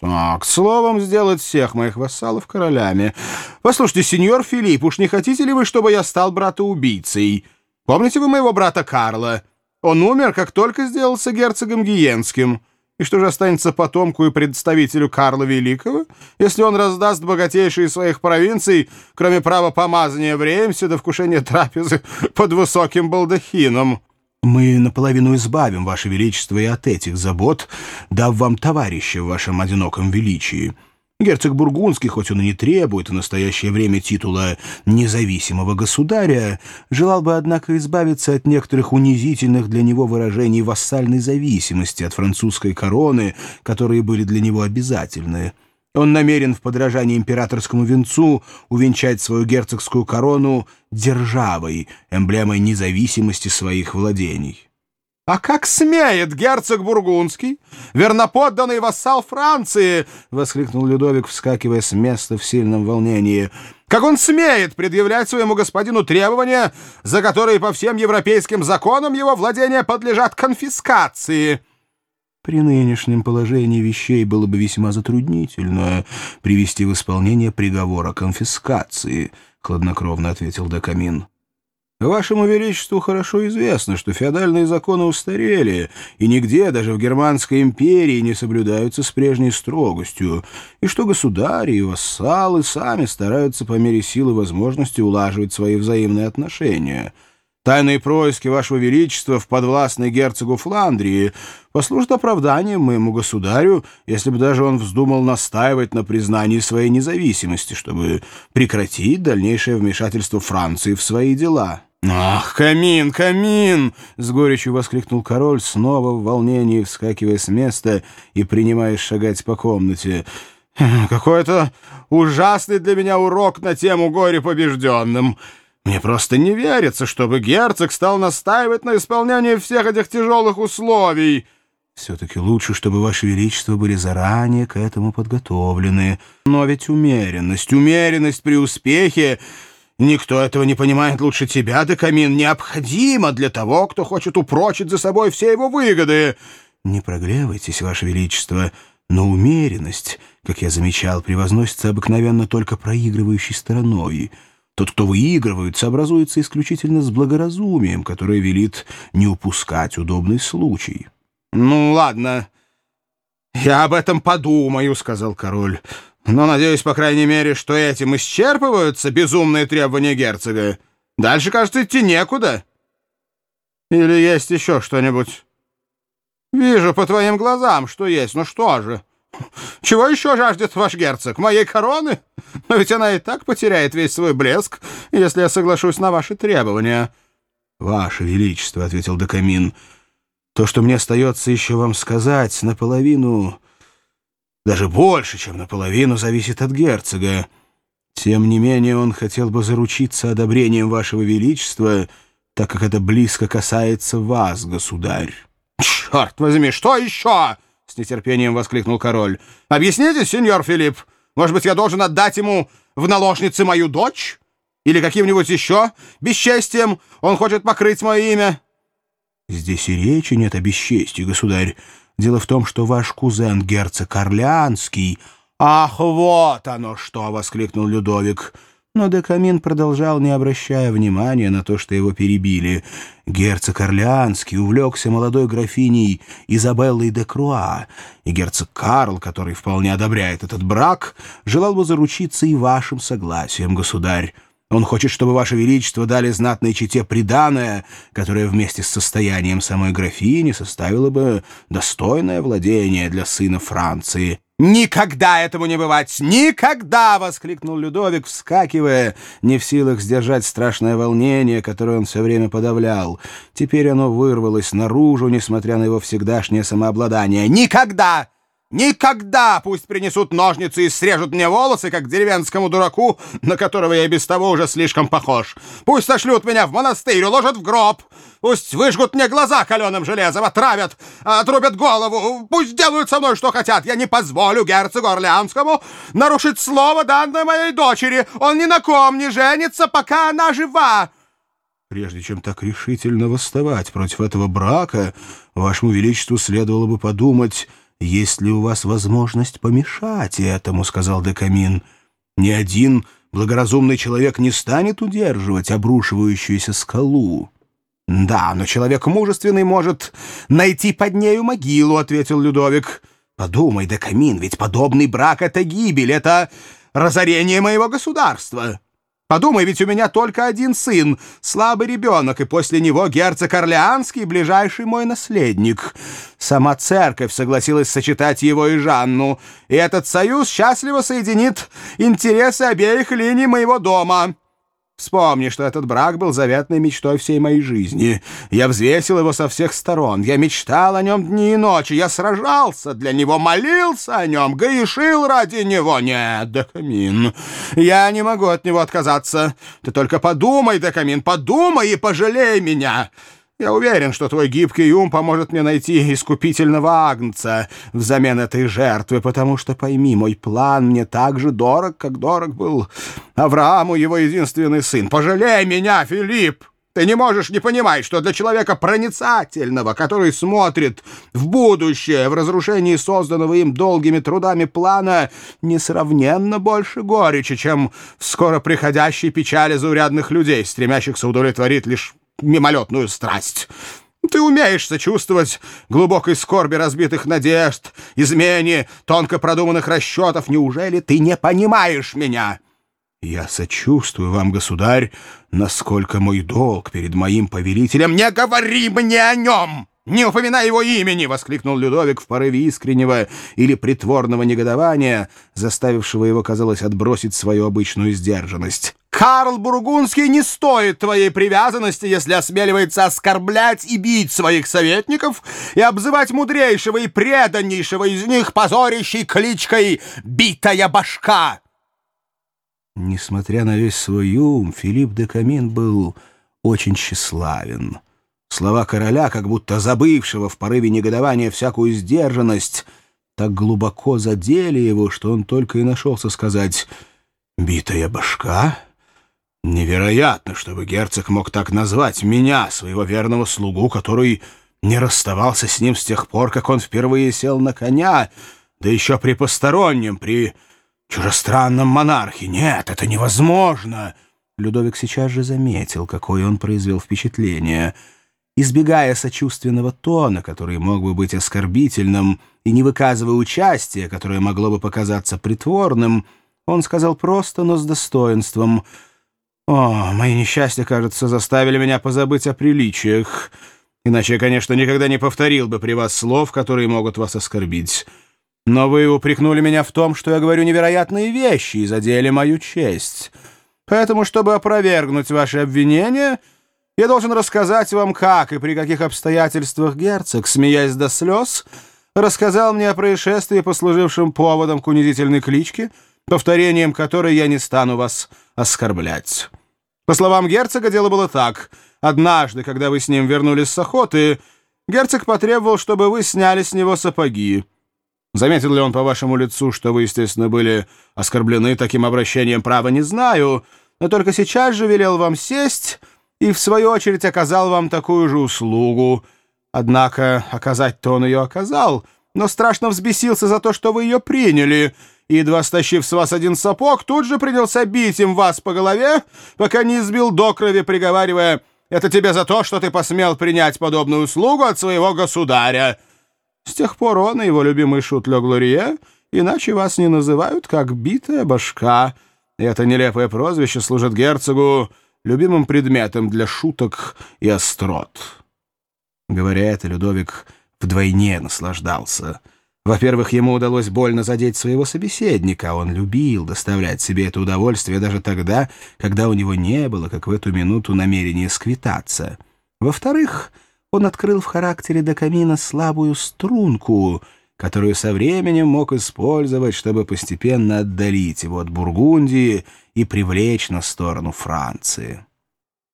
Так, словом, сделать всех моих вассалов королями. Послушайте, сеньор Филипп, уж не хотите ли вы, чтобы я стал брата-убийцей? Помните вы моего брата Карла? Он умер, как только сделался герцогом Гиенским. И что же останется потомку и представителю Карла Великого, если он раздаст богатейшие своих провинций, кроме права помазания в Реймсе до вкушения трапезы под высоким балдахином? Мы наполовину избавим, Ваше Величество, и от этих забот, дав вам товарища в вашем одиноком величии. Герцог Бургундский, хоть он и не требует в настоящее время титула независимого государя, желал бы, однако, избавиться от некоторых унизительных для него выражений вассальной зависимости от французской короны, которые были для него обязательны. Он намерен в подражании императорскому венцу увенчать свою герцогскую корону державой, эмблемой независимости своих владений. «А как смеет герцог Бургундский, верноподданный вассал Франции!» — воскликнул Людовик, вскакивая с места в сильном волнении. «Как он смеет предъявлять своему господину требования, за которые по всем европейским законам его владения подлежат конфискации!» При нынешнем положении вещей было бы весьма затруднительно привести в исполнение приговор о конфискации, — хладнокровно ответил Декамин. Вашему Величеству хорошо известно, что феодальные законы устарели, и нигде, даже в Германской империи, не соблюдаются с прежней строгостью, и что государи и вассалы сами стараются по мере силы возможности улаживать свои взаимные отношения — Тайные происки Вашего Величества в подвластной герцогу Фландрии послужат оправданием моему государю, если бы даже он вздумал настаивать на признании своей независимости, чтобы прекратить дальнейшее вмешательство Франции в свои дела». «Ах, камин, камин!» — с горечью воскликнул король, снова в волнении вскакивая с места и принимаясь шагать по комнате. «Какой-то ужасный для меня урок на тему горе побежденным!» Мне просто не верится, чтобы герцог стал настаивать на исполнении всех этих тяжелых условий. Все-таки лучше, чтобы Ваше Величество были заранее к этому подготовлены. Но ведь умеренность, умеренность при успехе... Никто этого не понимает лучше тебя, Декамин, необходимо для того, кто хочет упрочить за собой все его выгоды. Не прогревайтесь, Ваше Величество, но умеренность, как я замечал, превозносится обыкновенно только проигрывающей стороной — тот, кто выигрывает, сообразуется исключительно с благоразумием, которое велит не упускать удобный случай. — Ну, ладно, я об этом подумаю, — сказал король. — Но надеюсь, по крайней мере, что этим исчерпываются безумные требования герцога. Дальше, кажется, идти некуда. Или есть еще что-нибудь? Вижу по твоим глазам, что есть. Ну что же? Чего еще жаждет ваш герцог? Моей короны? Но ведь она и так потеряет весь свой блеск, если я соглашусь на ваши требования». «Ваше Величество», — ответил Декамин, — «то, что мне остается еще вам сказать, наполовину, даже больше, чем наполовину, зависит от герцога. Тем не менее он хотел бы заручиться одобрением Вашего Величества, так как это близко касается вас, государь». «Черт возьми, что еще?» — с нетерпением воскликнул король. «Объясните, сеньор Филипп, может быть, я должен отдать ему в наложницы мою дочь? Или каким-нибудь еще бесчестием он хочет покрыть мое имя?» «Здесь и речи нет о бесчестии, государь. Дело в том, что ваш кузен герцог Орлеанский...» «Ах, вот оно что!» — воскликнул Людовик. Но Декамин продолжал, не обращая внимания на то, что его перебили. Герцог Орлеанский увлекся молодой графиней Изабеллой де Круа, и герцог Карл, который вполне одобряет этот брак, желал бы заручиться и вашим согласием, государь. Он хочет, чтобы Ваше Величество дали знатной чете приданое, которое вместе с состоянием самой графини составило бы достойное владение для сына Франции. «Никогда этому не бывать! Никогда!» — воскликнул Людовик, вскакивая, не в силах сдержать страшное волнение, которое он все время подавлял. Теперь оно вырвалось наружу, несмотря на его всегдашнее самообладание. «Никогда! Никогда пусть принесут ножницы и срежут мне волосы, как деревенскому дураку, на которого я без того уже слишком похож. Пусть сошлют меня в монастырь, уложат в гроб. Пусть выжгут мне глаза каленым железом, отравят, отрубят голову. Пусть делают со мной, что хотят. Я не позволю герцогу Орлеанскому нарушить слово, данное моей дочери. Он ни на ком не женится, пока она жива. Прежде чем так решительно восставать против этого брака, вашему величеству следовало бы подумать есть ли у вас возможность помешать этому?» — сказал Декамин. «Ни один благоразумный человек не станет удерживать обрушивающуюся скалу». «Да, но человек мужественный может найти под нею могилу», — ответил Людовик. «Подумай, Декамин, ведь подобный брак — это гибель, это разорение моего государства». Подумай, ведь у меня только один сын, слабый ребенок, и после него герцог Орлеанский, ближайший мой наследник. Сама церковь согласилась сочетать его и Жанну, и этот союз счастливо соединит интересы обеих линий моего дома». Вспомни, что этот брак был заветной мечтой всей моей жизни. Я взвесил его со всех сторон. Я мечтал о нем дни и ночи. Я сражался для него, молился о нем, грешил ради него. Нет, Декамин, я не могу от него отказаться. Ты только подумай, Декамин, подумай и пожалей меня. Я уверен, что твой гибкий ум поможет мне найти искупительного агнца взамен этой жертвы, потому что, пойми, мой план мне так же дорог, как дорог был Аврааму его единственный сын. Пожалей меня, Филипп! Ты не можешь не понимать, что для человека проницательного, который смотрит в будущее, в разрушении созданного им долгими трудами плана, несравненно больше горечи, чем в скоро приходящей печали заурядных людей, стремящихся удовлетворить лишь мимолетную страсть. Ты умеешь сочувствовать глубокой скорби разбитых надежд, измене тонко продуманных расчетов. Неужели ты не понимаешь меня?» «Я сочувствую вам, государь, насколько мой долг перед моим повелителем...» «Не говори мне о нем!» «Не упоминай его имени!» — воскликнул Людовик в порыве искреннего или притворного негодования, заставившего его, казалось, отбросить свою обычную сдержанность. «Карл Бургундский не стоит твоей привязанности, если осмеливается оскорблять и бить своих советников и обзывать мудрейшего и преданнейшего из них позорящей кличкой «Битая башка». Несмотря на весь свой ум, Филипп де Камин был очень тщеславен. Слова короля, как будто забывшего в порыве негодования всякую сдержанность, так глубоко задели его, что он только и нашелся сказать «битая башка». Невероятно, чтобы герцог мог так назвать меня, своего верного слугу, который не расставался с ним с тех пор, как он впервые сел на коня, да еще при постороннем, при чужестранном монархе. Нет, это невозможно. Людовик сейчас же заметил, какое он произвел впечатление — избегая сочувственного тона, который мог бы быть оскорбительным, и не выказывая участия, которое могло бы показаться притворным, он сказал просто, но с достоинством. «О, мои несчастья, кажется, заставили меня позабыть о приличиях. Иначе я, конечно, никогда не повторил бы при вас слов, которые могут вас оскорбить. Но вы упрекнули меня в том, что я говорю невероятные вещи и задели мою честь. Поэтому, чтобы опровергнуть ваши обвинения...» Я должен рассказать вам, как и при каких обстоятельствах герцог, смеясь до слез, рассказал мне о происшествии, послужившем поводом к унизительной кличке, повторением которой я не стану вас оскорблять. По словам герцога, дело было так. Однажды, когда вы с ним вернулись с охоты, герцог потребовал, чтобы вы сняли с него сапоги. Заметил ли он по вашему лицу, что вы, естественно, были оскорблены таким обращением, право не знаю, но только сейчас же велел вам сесть и, в свою очередь, оказал вам такую же услугу. Однако оказать-то он ее оказал, но страшно взбесился за то, что вы ее приняли, и, едва стащив с вас один сапог, тут же принялся бить им вас по голове, пока не избил до крови, приговаривая «Это тебе за то, что ты посмел принять подобную услугу от своего государя». С тех пор он и его любимый шут Ле Глорье иначе вас не называют, как «битая башка». Это нелепое прозвище служит герцогу любимым предметом для шуток и острот. Говоря это, Людовик вдвойне наслаждался. Во-первых, ему удалось больно задеть своего собеседника. Он любил доставлять себе это удовольствие даже тогда, когда у него не было, как в эту минуту, намерения сквитаться. Во-вторых, он открыл в характере Докамина слабую струнку, которую со временем мог использовать, чтобы постепенно отдалить его от Бургундии и привлечь на сторону Франции.